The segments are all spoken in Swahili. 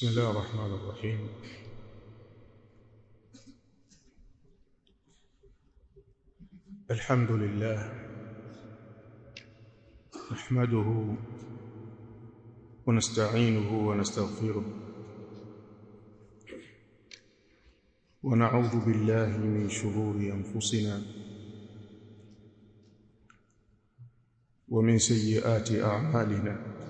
بسم الله الرحمن الرحيم. الحمد لله نحمده ونستعينه ونستغفره ونعوذ بالله من شرور أنفسنا ومن سيئات أعمالنا.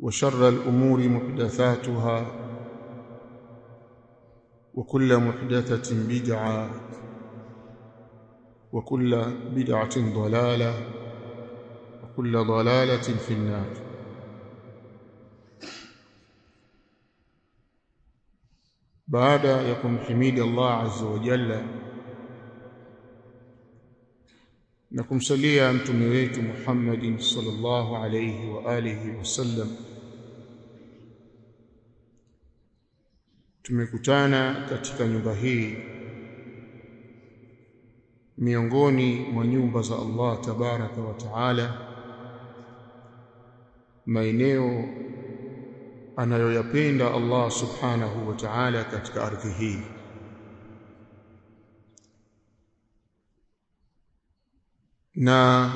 وشر الأمور محدثاتها وكل محدثة بدعة وكل بدعة ضلالة وكل ضلالة في النار. بعد يكون حميد الله عز وجل na kumsalia mtume wetu Muhammad sallallahu alayhi wa alihi wasallam tumekutana katika nyumba hii miongoni mwa nyumba za Allah tabaraka wa taala maeneo anayoyapenda Allah subhanahu wa ta'ala katika ardhi hii na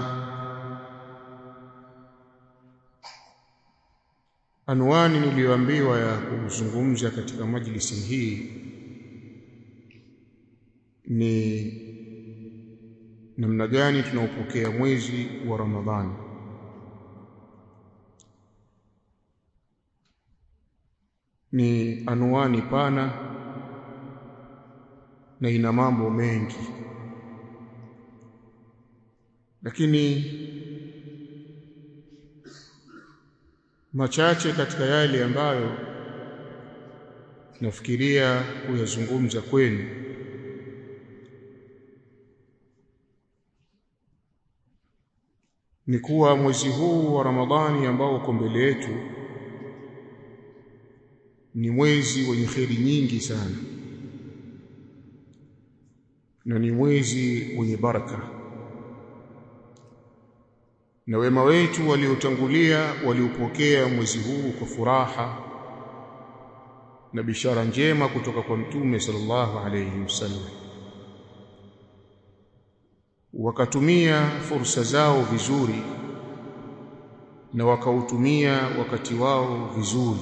anwani niliyoambiwa ya kuzungumza katika majlisi hii ni namna gani tunaupokea mwezi wa Ramadhani. Ni anwani pana na ina mambo mengi lakini machache katika yale ambayo nafikiria kuyazungumza kwenu. Ni kuwa mwezi huu wa Ramadhani ambao uko mbele yetu ni mwezi wenye kheri nyingi sana. Na ni mwezi wenye baraka na wema wetu waliotangulia waliupokea mwezi huu kwa furaha na bishara njema kutoka kwa mtume sallallahu alayhi wasallam. Wakatumia fursa zao vizuri na wakautumia wakati wao vizuri.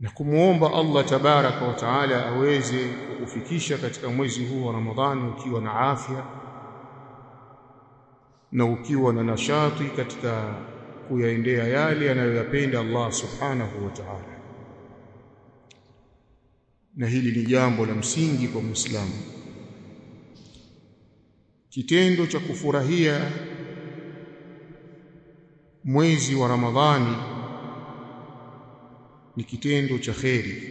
Na kumuomba Allah tabaraka wa taala aweze kukufikisha katika mwezi huu wa Ramadhani ukiwa na afya na ukiwa na nashati katika kuyaendea yale anayoyapenda Allah subhanahu wa ta'ala. Na hili ni jambo la msingi kwa Muislamu. Kitendo cha kufurahia mwezi wa Ramadhani ni kitendo cha kheri.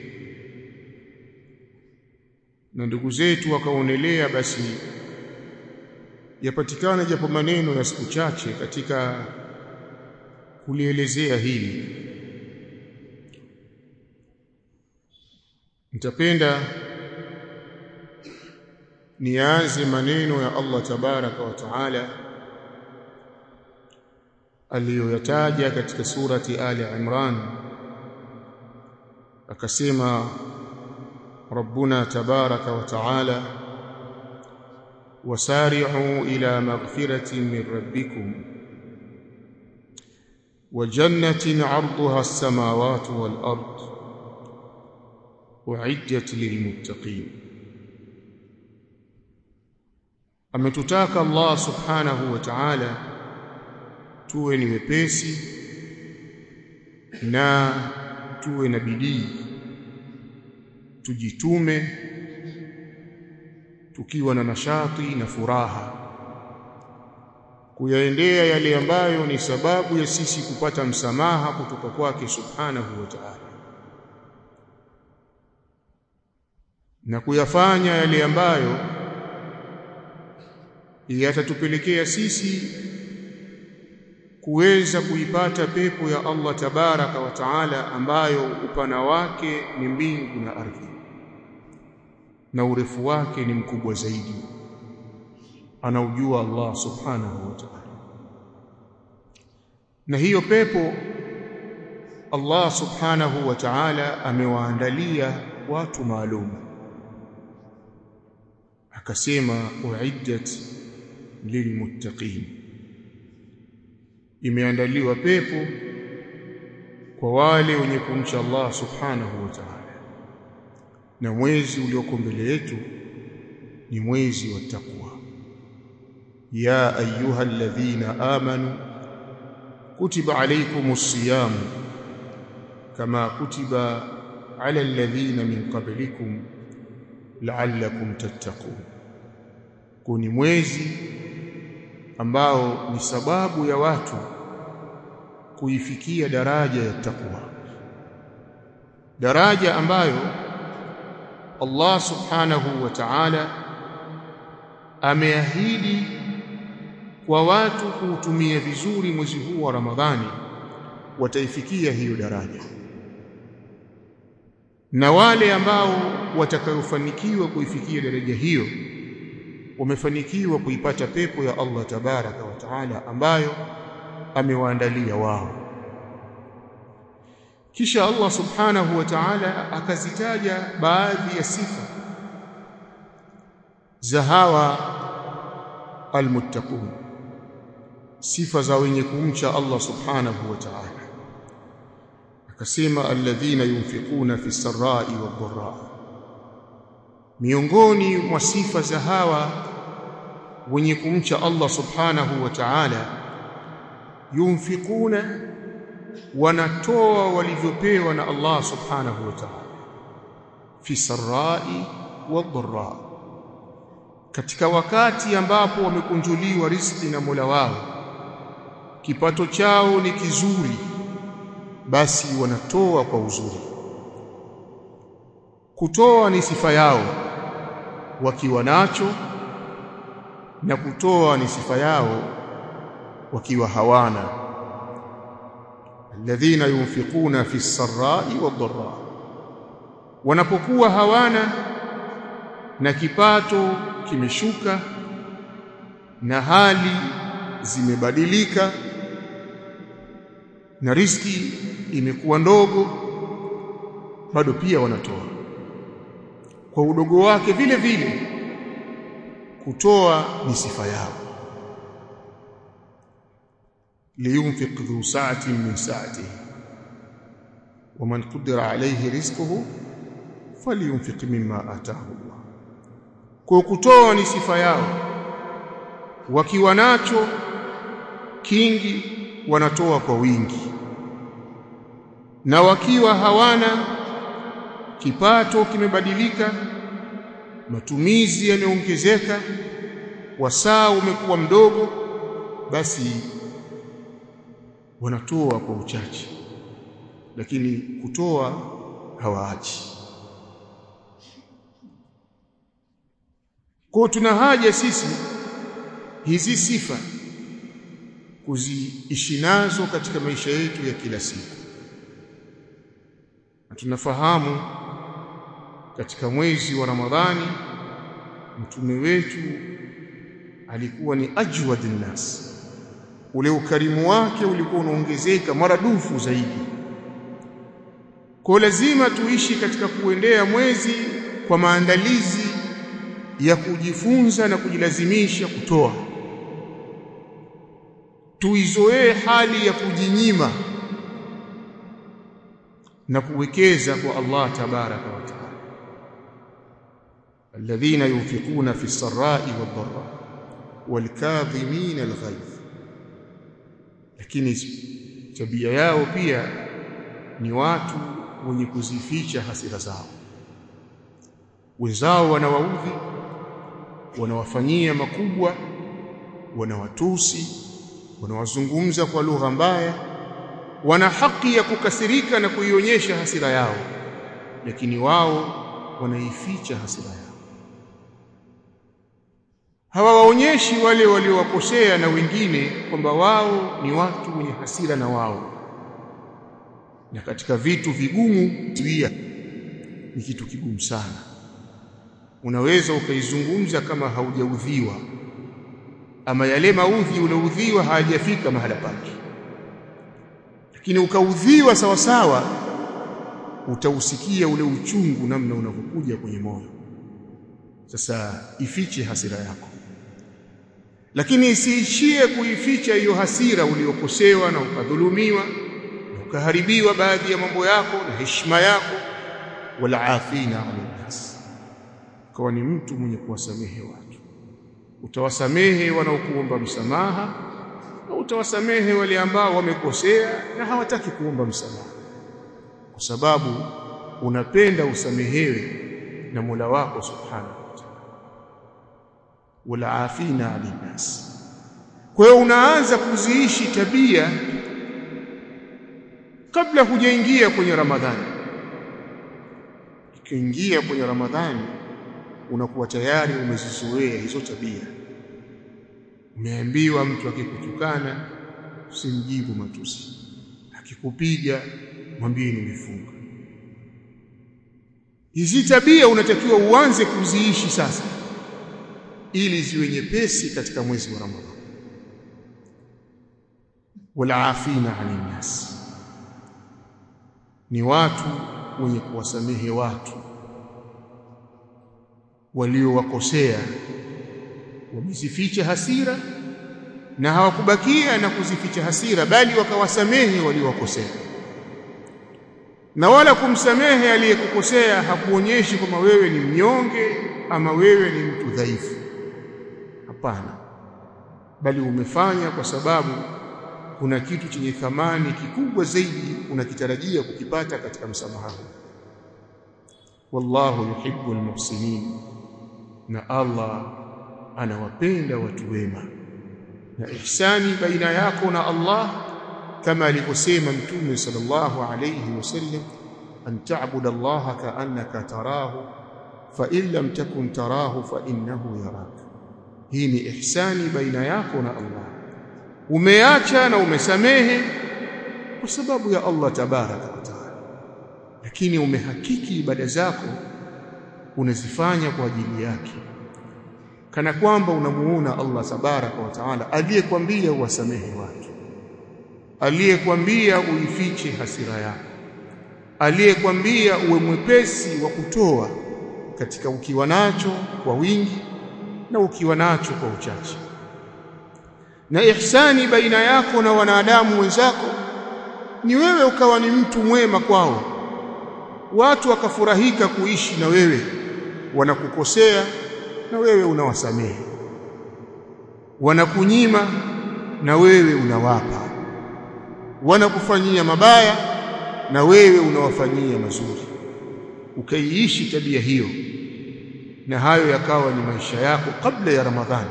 Na ndugu zetu wakaonelea basi yapatikana japo maneno ya siku chache katika kulielezea hili. Nitapenda nianze maneno ya Allah tabaraka wa taala aliyoyataja katika surati Ali Imran akasema Rabbuna tabaraka wa taala وسارعوا إلى مغفرة من ربكم وجنة عرضها السماوات والأرض أعدت للمتقين ametutaka Allah subhanahu wa ta'ala tuwe ni wepesi na tuwe na bidii tujitume tukiwa na nashati na furaha. Kuyaendea yale ambayo ni sababu ya sisi kupata msamaha kutoka kwake subhanahu wa ta'ala. Na kuyafanya yale ambayo yatatupelekea sisi kuweza kuipata pepo ya Allah tabaraka wa taala ambayo upana wake ni mbingu na ardhi na urefu wake ni mkubwa zaidi. Anaujua Allah subhanahu wa ta'ala. Na hiyo pepo Allah subhanahu wa ta'ala amewaandalia watu maalum. Akasema uiddat lilmuttaqin. Imeandaliwa pepo kwa wale wenye kumcha Allah subhanahu wa ta'ala na mwezi ulioko mbele yetu ni mwezi wa takwa ya ayuha alladhina amanu kutiba alaykumus siyam kama kutiba ala alladhina min qablikum la'allakum tattaqun. Kuni mwezi ambao ni sababu ya watu kuifikia daraja ya takwa daraja ambayo Allah subhanahu wa ta'ala ameahidi kwa watu kuutumia vizuri mwezi huu wa Ramadhani wataifikia hiyo daraja. Na wale ambao watakayofanikiwa kuifikia daraja hiyo wamefanikiwa kuipata pepo ya Allah tabaraka wa taala ambayo amewaandalia wao kisha Allah subhanahu wa ta'ala akazitaja baadhi ya sifa za hawa almuttaqun. Sifa za wenye kumcha Allah subhanahu wa ta'ala. Akasema alladhina yunfiquna fi sarai wadh-dharra miongoni mwa sifa za hawa wenye kumcha Allah subhanahu wa ta'ala yunfiquna wanatoa walivyopewa na Allah subhanahu wa ta'ala. Fi sarai wa dharra. Katika wakati ambapo wamekunjuliwa riziki na Mola wao kipato chao ni kizuri basi wanatoa kwa uzuri. Kutoa ni sifa yao wakiwa nacho na kutoa ni sifa yao wakiwa hawana alladhina yunfiquna fi sarra'i wadh-dharra wanapokuwa hawana na kipato kimeshuka na hali zimebadilika na riski imekuwa ndogo bado pia wanatoa. Kwa udogo wake vile vile kutoa ni sifa yao liyunfiq dhu sa'atin min sa'atihi waman قدر alayhi rizquhu falyunfiq mimma ataahu Allah kwa kutoa ni sifa yao. Wakiwa nacho kingi wanatoa kwa wingi. Na wakiwa hawana kipato kimebadilika matumizi yameongezeka wasaa umekuwa mdogo basi wanatoa kwa uchache lakini kutoa hawaachi. Kwa tuna haja sisi hizi sifa kuziishi nazo katika maisha yetu ya kila siku. Na tunafahamu katika mwezi wa Ramadhani mtume wetu alikuwa ni ajwadun nas ule ukarimu wake ulikuwa unaongezeka maradufu zaidi. Kwa lazima tuishi katika kuendea mwezi kwa maandalizi ya kujifunza na kujilazimisha kutoa. Tuizoee hali ya kujinyima na kuwekeza kwa Allah tabaraka wa taala. Alladhina yunfiquna fi sarai wad-dharra wal-kadhimin al-ghayz lakini tabia yao pia ni watu wenye kuzificha hasira zao. Wenzao wanawaudhi wanawafanyia makubwa wanawatusi wanawazungumza kwa lugha mbaya wana haki ya kukasirika na kuionyesha hasira yao lakini wao wanaificha hasira yao hawawaonyeshi wale waliowakosea na wengine kwamba wao ni watu wenye hasira na wao. Na katika vitu vigumu tuia ni kitu kigumu sana. Unaweza ukaizungumza kama haujaudhiwa ama yale maudhi ulioudhiwa hayajafika mahala pake. Lakini ukaudhiwa sawa sawa utausikia ule uchungu namna unavyokuja kwenye moyo. Sasa ifiche hasira yako lakini isiishie kuificha hiyo hasira uliokosewa na ukadhulumiwa na ukaharibiwa baadhi ya mambo yako na heshima yako. Wala afina alinnas kwa ni mtu mwenye kuwasamehe watu. Utawasamehe wanaokuomba msamaha na utawasamehe wale ambao wamekosea na hawataki kuomba msamaha? Kwa sababu unapenda usamehewe na Mola wako subhanahu wa alinas. kwa hiyo unaanza kuziishi tabia kabla hujaingia kwenye Ramadhani. Ukiingia kwenye Ramadhani unakuwa tayari umezizoea hizo tabia. Umeambiwa mtu akikutukana usimjibu matusi. Akikupiga mwambie nimefunga. Hizi tabia unatakiwa uanze kuziishi sasa ili ziwe nyepesi katika mwezi wa Ramadhani. Walafina ani nas. Ni watu wenye kuwasamehe watu. Waliowakosea wamezificha hasira na hawakubakia na kuzificha hasira bali wakawasamehe waliowakosea. Na wala kumsamehe aliyekukosea hakuonyeshi kwamba wewe ni mnyonge ama wewe ni mtu dhaifu hapana. Bali umefanya kwa sababu kuna kitu chenye thamani kikubwa zaidi unakitarajia kukipata katika msamaha wallahu yuhibbul muhsinin na Allah anawapenda watu wema. Na ihsani baina yako na Allah kama alivyosema mtume sallallahu alayhi wasallam an ta'budu Allah ka'annaka tarahu fa in lam takun tarahu fa innahu yarak hii ni ihsani baina yako na Allah. Umeacha na umesamehe kwa sababu ya Allah tabaraka wa taala. Lakini umehakiki ibada zako unazifanya kwa ajili yake. Kana kwamba unamuona Allah tabaraka wa taala aliyekwambia uwasamehe watu. Aliyekwambia uifiche hasira yako. Aliyekwambia uwe mwepesi wa kutoa katika ukiwa nacho kwa wingi na ukiwa nacho kwa uchache. Na ihsani baina yako na wanadamu wenzako ni wewe ukawa ni mtu mwema kwao. Watu wakafurahika kuishi na wewe wanakukosea na wewe unawasamehe. Wanakunyima na wewe unawapa. Wanakufanyia mabaya na wewe unawafanyia mazuri. Ukaiishi tabia hiyo na hayo yakawa ni maisha yako kabla ya Ramadhani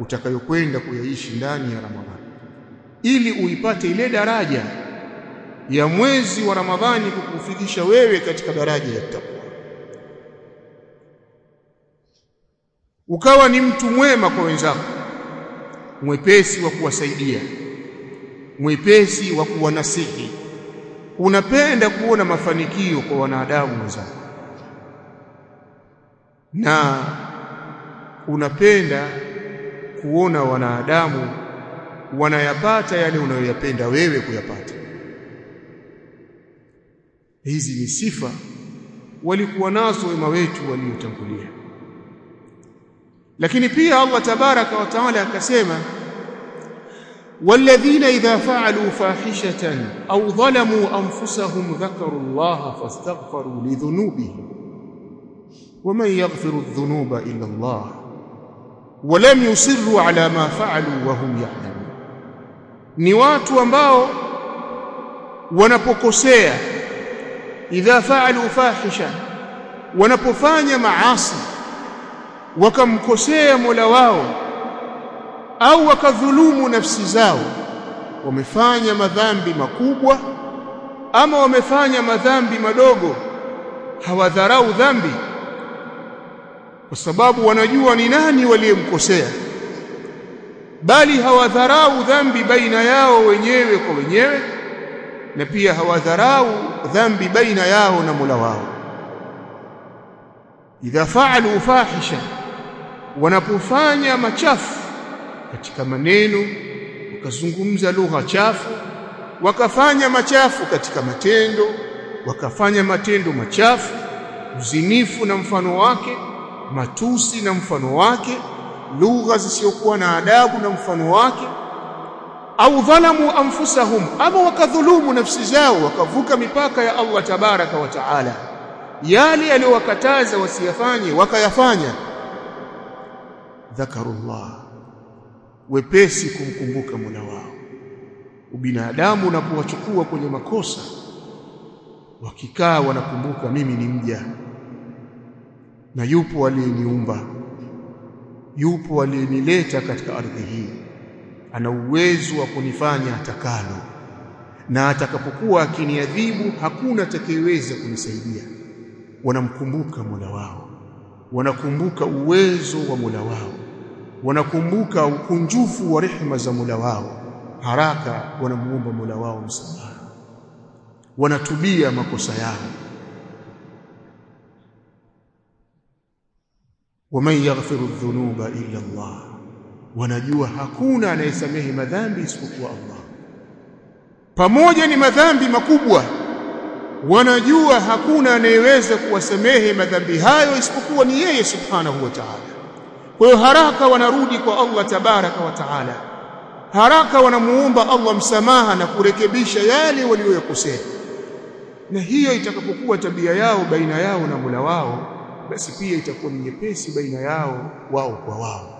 utakayokwenda kuyaishi ndani ya Ramadhani. Ili uipate ile daraja ya mwezi wa Ramadhani kukufikisha wewe katika daraja ya takwa. Ukawa ni mtu mwema kwa wenzako mwepesi wa kuwasaidia mwepesi wa kuwanasihi. Unapenda kuona mafanikio kwa wanadamu wenzako na unapenda kuona wanadamu wanayapata yale unayoyapenda wewe kuyapata hizi ni sifa walikuwa nazo wema wetu waliotangulia lakini pia Allah tabaraka wa taala akasema والذين إذا فعلوا فاحشة أو ظلموا أنفسهم ذكروا الله فاستغفروا لذنوبهم ومن يغفر الذنوب إلا الله ولم يصروا على ما فعلوا وهم يعلمون ni watu ambao wanapokosea idha faalu fahisha wanapofanya maasi wakamkosea Mola wao au wakadhulumu nafsi zao wamefanya madhambi makubwa ama wamefanya madhambi madogo hawadharau dhambi kwa sababu wanajua ni nani waliyemkosea. Bali hawadharau dhambi baina yao wenyewe kwa wenyewe na pia hawadharau dhambi baina yao na Mola wao. Idha faalu fahisha wanapofanya machafu katika maneno wakazungumza lugha chafu wakafanya machafu katika matendo wakafanya matendo machafu uzinifu na mfano wake matusi na mfano wake lugha zisizokuwa na adabu na mfano wake au dhalamu anfusahum ama wakadhulumu nafsi zao wakavuka mipaka ya Allah tabaraka wa taala. Yale aliyowakataza wasiyafanye wakayafanya. Dhakarullah wepesi kumkumbuka Mola wao. Ubinadamu unapowachukua kwenye makosa wakikaa wanakumbuka mimi ni mja na yupo aliyeniumba. Yupo aliyenileta katika ardhi hii. Ana uwezo wa kunifanya atakalo. Na atakapokuwa akiniadhibu hakuna atakayeweza kunisaidia. Wanamkumbuka Mola wao. Wanakumbuka uwezo wa Mola wao. Wanakumbuka ukunjufu wa rehema za Mola wao. Haraka wanamuomba Mola wao msamaha. Wanatubia makosa yao waman yaghfiru dhunuba illa Allah wanajua hakuna anayesamehe madhambi isipokuwa Allah. Pamoja ni madhambi makubwa wanajua hakuna anayeweza kuwasamehe madhambi hayo isipokuwa ni yeye subhanahu wa ta'ala. Kwa hiyo haraka wanarudi kwa Allah tabaraka wa taala. Haraka wanamuomba Allah msamaha na kurekebisha yale waliyokosea na hiyo itakapokuwa tabia yao baina yao na Mola wao basi pia itakuwa ni nyepesi baina yao wao kwa wao.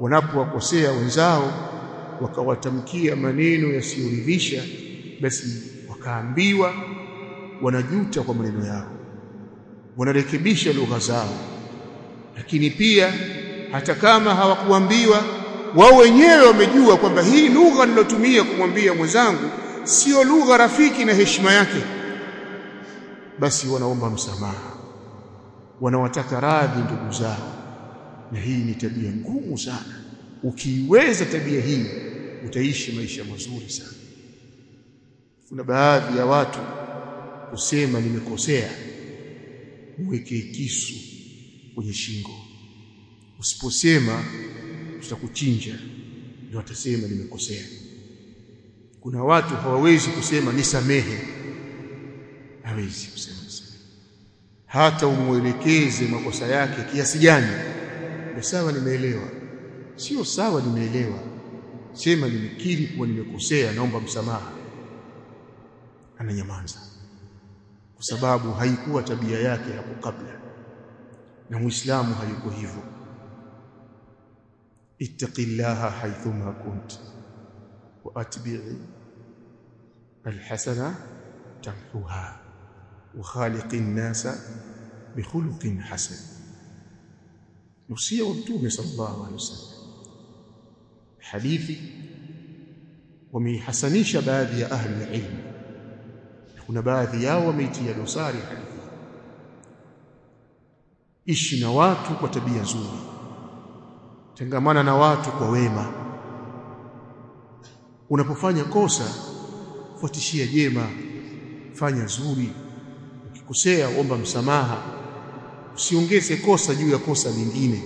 Wanapowakosea wenzao wakawatamkia maneno yasiyoridhisha basi wakaambiwa wanajuta kwa maneno yao. Wanarekebisha lugha zao. Lakini pia hata kama hawakuambiwa wao wenyewe wamejua kwamba hii lugha nilotumia kumwambia mwenzangu sio lugha rafiki na heshima yake. Basi wanaomba msamaha wanawataka radhi ndugu zao. Na hii ni tabia ngumu sana. Ukiiweza tabia hii utaishi maisha mazuri sana. Kuna baadhi ya watu kusema nimekosea uweke kisu kwenye shingo. Usiposema tutakuchinja ndio watasema nimekosea. Kuna watu hawawezi kusema nisamehe. Hawezi kusema hata umwelekeze makosa yake kiasi gani. Ndio sawa nimeelewa. Sio sawa nimeelewa. Sema nimekiri kuwa nimekosea naomba msamaha. Ananyamaza. Kwa sababu haikuwa tabia yake hapo kabla. Na muislamu hayuko hivyo. Ittaqillaha haythuma kunt. Wa atbi'i. Alhasana tamhuha wa الناس بخلق usia wa mtume sallallahu alaihi wasallam. Hadithi wameihasanisha baadhi ya ahli ilmu kuna baadhi yao wameitia dosari hadithi. Ishi na watu kwa tabia nzuri. Tengamana na watu kwa wema. Unapofanya kosa fuatishia jema. Fanya zuri ukikosea omba msamaha. Usiongeze kosa juu ya kosa lingine.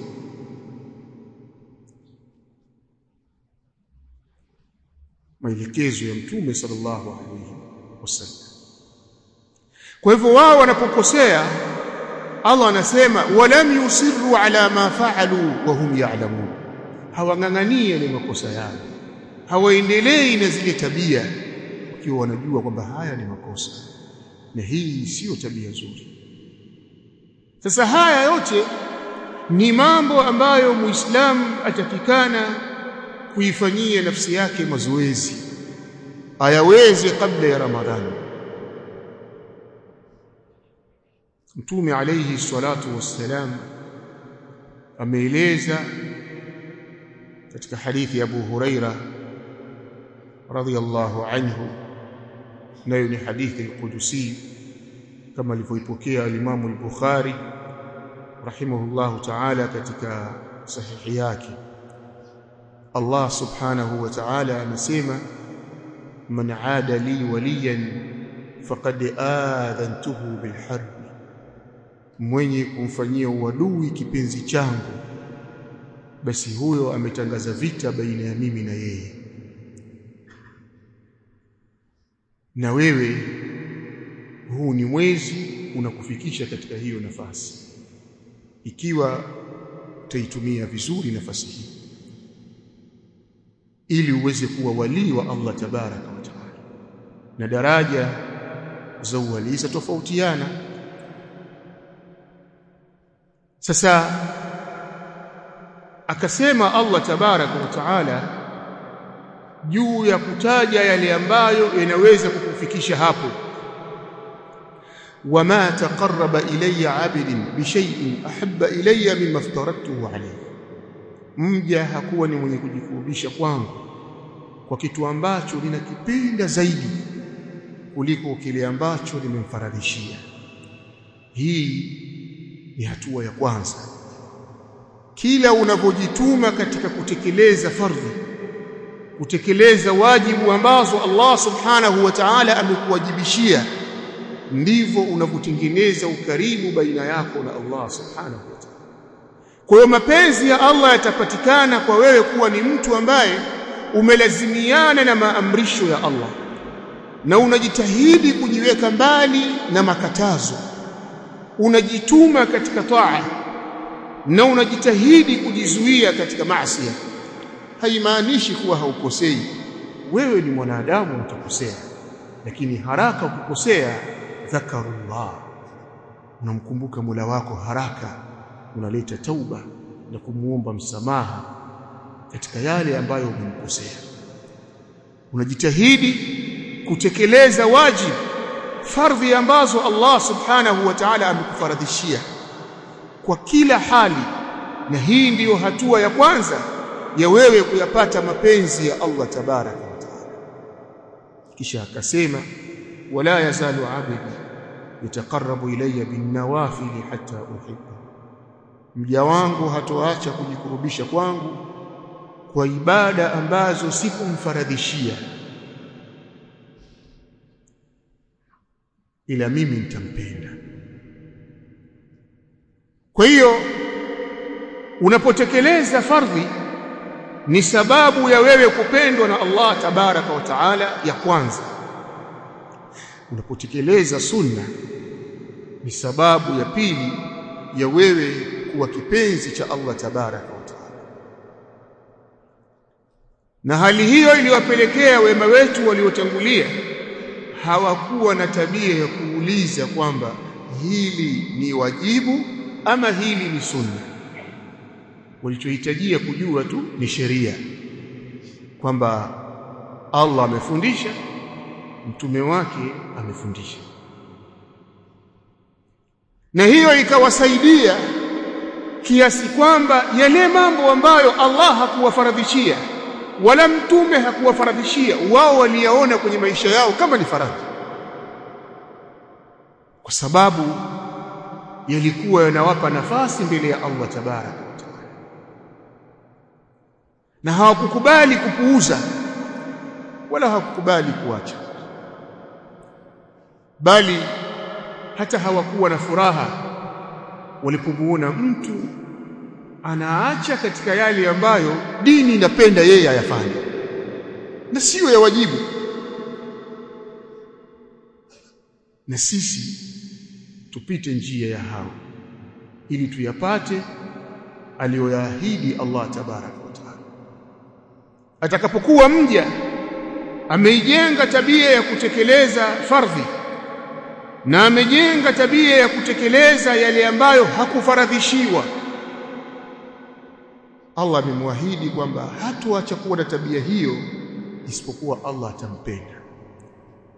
Maelekezo ya mtume sallallahu alaihi wasallam. Kwa hivyo wao wanapokosea Allah anasema walam yusirru ala ma fa'alu wa hum ya'lamun. Hawang'ang'anie ni makosa yao. Hawaendelei na zile tabia wakiwa wanajua kwamba haya ni makosa na hii sio tabia nzuri. Sasa haya yote ni mambo ambayo muislamu atakikana kuifanyia nafsi yake mazoezi. Ayaweze kabla ya ramadhani mtume alayhi salatu wassalam ameeleza katika hadithi ya Abu Huraira radhiyallahu anhu nayo ni hadithi al-Qudusi kama alivyoipokea al-Imam al-Bukhari rahimahullahu ta'ala katika sahihi yake. Allah subhanahu wa ta'ala anasema man aada li waliyan faqad aadhantuhu bil harb mwenye kumfanyia uadui kipenzi changu basi huyo ametangaza vita baina ya mimi na yeye na wewe huu ni mwezi unakufikisha katika hiyo nafasi. Ikiwa utaitumia vizuri nafasi hii ili uweze kuwa walii wa Allah tabaraka wa taala. Na daraja za uwalii zitofautiana sasa akasema Allah tabaraka wa taala juu ya kutaja yale ambayo yanaweza kukufikisha hapo. Wama taqarraba ilayya 'abdin bi shay'in ahabba ilayya mimma aftaratuhu alayhi. Mja hakuwa ni mwenye kujikurubisha kwangu kwa kitu ambacho ninakipenda zaidi kuliko kile ambacho nimemfaradhishia hii ni hatua ya kwanza. Kila unapojituma katika kutekeleza fardhi kutekeleza wajibu ambazo Allah subhanahu wa ta'ala amekuwajibishia ndivyo unavyotengeneza ukaribu baina yako na Allah subhanahu wa ta'ala. Kwa hiyo mapenzi ya Allah yatapatikana kwa wewe kuwa ni mtu ambaye umelazimiana na maamrisho ya Allah na unajitahidi kujiweka mbali na makatazo. Unajituma katika taa na unajitahidi kujizuia katika maasi haimaanishi kuwa haukosei. Wewe ni mwanadamu utakosea. Lakini haraka kukosea. dhakarullah. Unamkumbuka Mola wako haraka unaleta tauba na kumwomba msamaha katika yale ambayo umemkosea. Unajitahidi kutekeleza wajibu fardhi ambazo Allah subhanahu wa ta'ala amekufaradhishia kwa kila hali. Na hii ndiyo hatua ya kwanza ya wewe kuyapata mapenzi ya Allah tabaraka wa taala. Kisha akasema wala yazalu abdi yataqarrabu ilayya bin nawafil hatta uhibbu mja wangu hatoacha kujikurubisha kwangu kwa ibada ambazo sikumfaradhishia. Ila mimi nitampenda. Kwa hiyo unapotekeleza fardhi ni sababu ya wewe kupendwa na Allah tabaraka wa taala ya kwanza. Unapotekeleza sunna ni sababu ya pili ya wewe kuwa kipenzi cha Allah tabaraka wa taala. Na hali hiyo iliwapelekea wema wetu waliotangulia hawakuwa na tabia ya kuuliza kwamba hili ni wajibu ama hili ni sunna walichohitajia kujua tu ni sheria. Kwamba Allah amefundisha mtume wake amefundisha. Na hiyo ikawasaidia kiasi kwamba yale mambo ambayo Allah hakuwafaradhishia wala mtume hakuwafaradhishia wao waliyaona kwenye maisha yao kama ni faradhi. Kwa sababu yalikuwa yanawapa nafasi mbele ya Allah tabaraka na hawakukubali kupuuza wala hawakukubali kuacha. Bali hata hawakuwa na furaha walipomuona mtu anaacha katika yale ambayo dini inapenda yeye ayafanye na siyo ya wajibu. Na sisi tupite njia ya hao ili tuyapate aliyoyaahidi Allah taala atakapokuwa mja ameijenga tabia ya kutekeleza fardhi na amejenga tabia ya kutekeleza yale ambayo hakufaradhishiwa. Allah amemwahidi kwamba hatuacha kuwa na tabia hiyo isipokuwa Allah atampenda.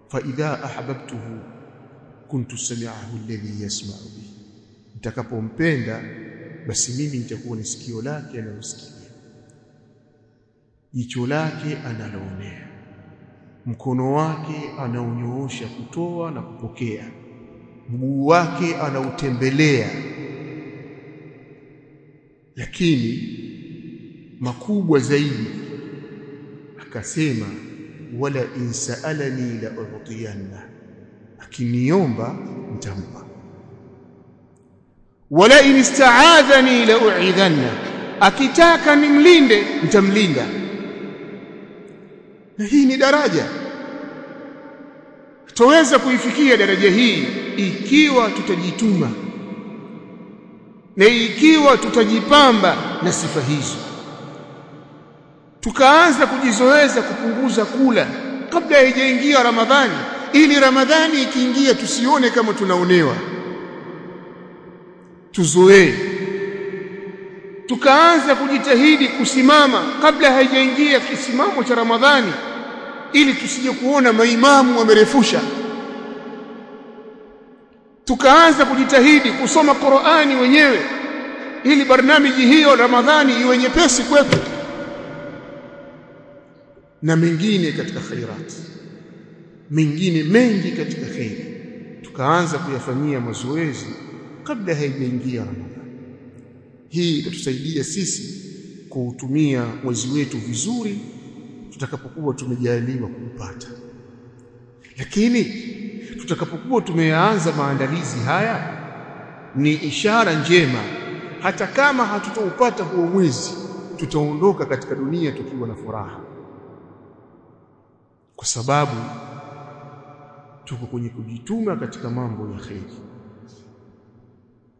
Fa idha ahbabtuhu kuntu sami'ahu alladhi yasma'u bihi. Nitakapompenda basi mimi nitakuwa ni sikio lake analosikia jicho lake analoonea. Mkono wake anaunyoosha kutoa na kupokea. Mguu wake anautembelea. Lakini makubwa zaidi akasema wala insaalani la utiyanna akiniomba nitampa. Wala in istaadhani la u'idhanna. Akitaka nimlinde nitamlinda na hii ni daraja. Tutaweza kuifikia daraja hii ikiwa tutajituma na ikiwa tutajipamba na sifa hizo. Tukaanza kujizoeza kupunguza kula kabla haijaingia Ramadhani. Ili Ramadhani ikiingia tusione kama tunaonewa. Tuzoee. Tukaanza kujitahidi kusimama kabla haijaingia kisimamo cha Ramadhani ili tusije kuona maimamu wamerefusha. Tukaanza kujitahidi kusoma Qur'ani wenyewe ili barnamiji hiyo Ramadhani iwe nyepesi kwetu. Na mengine katika khairat mengine mengi katika khairi tukaanza kuyafanyia mazoezi kabla haijaingia Ramadhani. Hii itatusaidia sisi kuutumia mwezi wetu vizuri tutakapokuwa tumejaliwa kuupata lakini tutakapokuwa tumeanza maandalizi haya ni ishara njema. Hata kama hatutoupata huo mwezi tutaondoka katika dunia tukiwa na furaha. Kwa sababu tuko kwenye kujituma katika mambo ya kheri